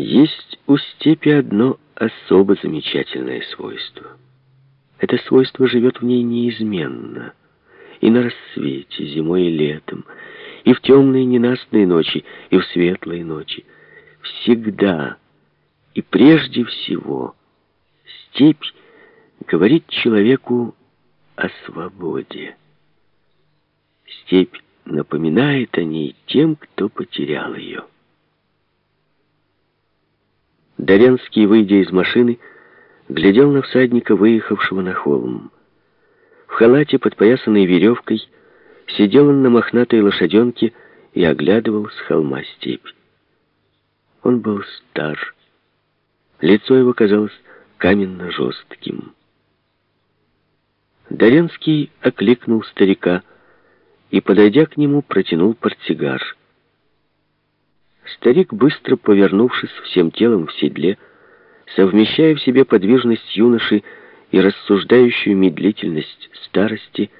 Есть у степи одно особо замечательное свойство. Это свойство живет в ней неизменно. И на рассвете, зимой и летом, и в темные ненастные ночи, и в светлые ночи. Всегда и прежде всего степь говорит человеку о свободе. Степь напоминает о ней тем, кто потерял ее. Доренский, выйдя из машины, глядел на всадника, выехавшего на холм. В халате, подпоясанной веревкой, сидел он на мохнатой лошаденке и оглядывал с холма степь. Он был стар. Лицо его казалось каменно-жестким. Доренский окликнул старика и, подойдя к нему, протянул портсигар. Старик, быстро повернувшись всем телом в седле, совмещая в себе подвижность юноши и рассуждающую медлительность старости,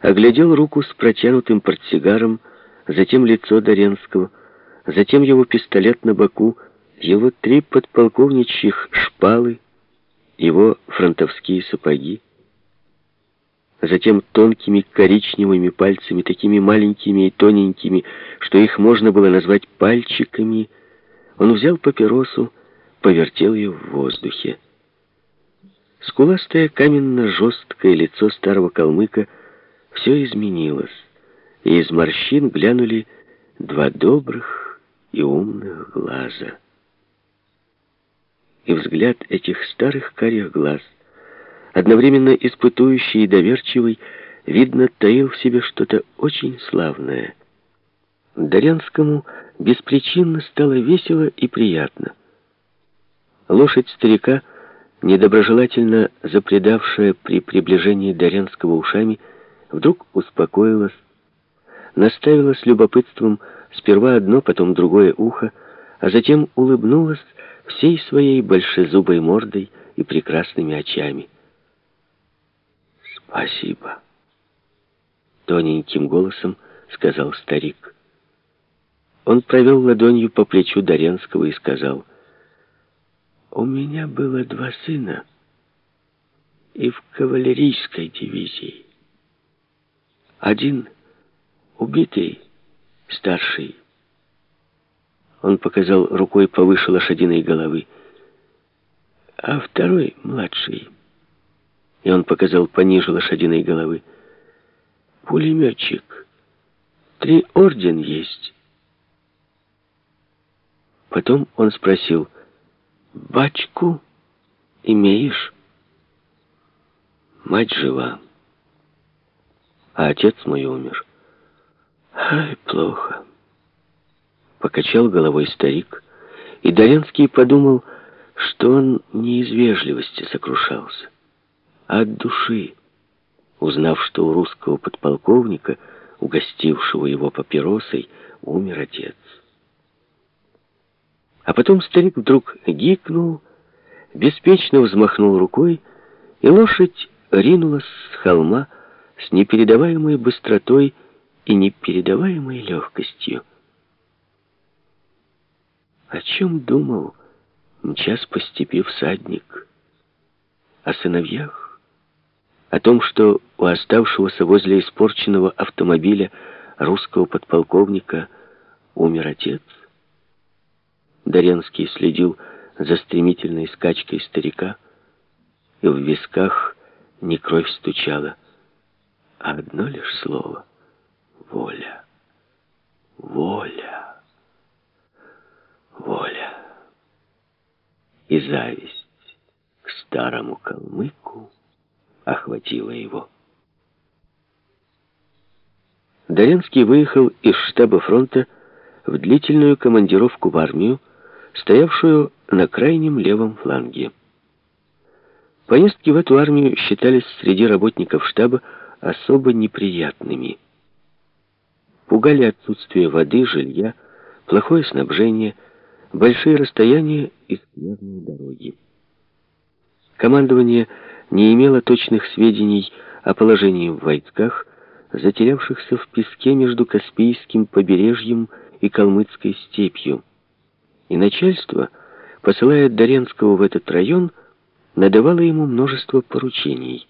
оглядел руку с протянутым портсигаром, затем лицо Доренского, затем его пистолет на боку, его три подполковничьих шпалы, его фронтовские сапоги. Затем тонкими коричневыми пальцами, такими маленькими и тоненькими, что их можно было назвать пальчиками, он взял папиросу, повертел ее в воздухе. Скуластое каменно-жесткое лицо старого калмыка все изменилось, и из морщин глянули два добрых и умных глаза. И взгляд этих старых карих глаз — одновременно испытующий и доверчивый, видно, таил в себе что-то очень славное. Дарянскому беспричинно стало весело и приятно. Лошадь старика, недоброжелательно запредавшая при приближении Дарянского ушами, вдруг успокоилась, наставила с любопытством сперва одно, потом другое ухо, а затем улыбнулась всей своей большезубой мордой и прекрасными очами. «Спасибо», — тоненьким голосом сказал старик. Он провел ладонью по плечу Доренского и сказал, «У меня было два сына и в кавалерийской дивизии. Один убитый, старший. Он показал рукой повыше лошадиной головы, а второй младший» и он показал пониже лошадиной головы. «Пулеметчик. Три орден есть». Потом он спросил, «Бачку имеешь?» «Мать жива, а отец мой умер». «Ай, плохо». Покачал головой старик, и Доленский подумал, что он не из вежливости сокрушался от души, узнав, что у русского подполковника, угостившего его папиросой, умер отец. А потом старик вдруг гикнул, беспечно взмахнул рукой, и лошадь ринулась с холма с непередаваемой быстротой и непередаваемой легкостью. О чем думал, мчас по степи всадник? О сыновьях? О том, что у оставшегося возле испорченного автомобиля русского подполковника умер отец. Доренский следил за стремительной скачкой старика, и в висках не кровь стучала, а одно лишь слово — воля, воля, воля. И зависть к старому калмыку, охватило его. Доренский выехал из штаба фронта в длительную командировку в армию, стоявшую на крайнем левом фланге. Поездки в эту армию считались среди работников штаба особо неприятными. Пугали отсутствие воды, жилья, плохое снабжение, большие расстояния и скверные дороги. Командование не имела точных сведений о положении в войсках, затерявшихся в песке между Каспийским побережьем и Калмыцкой степью, И начальство, посылая Доренского в этот район, надавало ему множество поручений.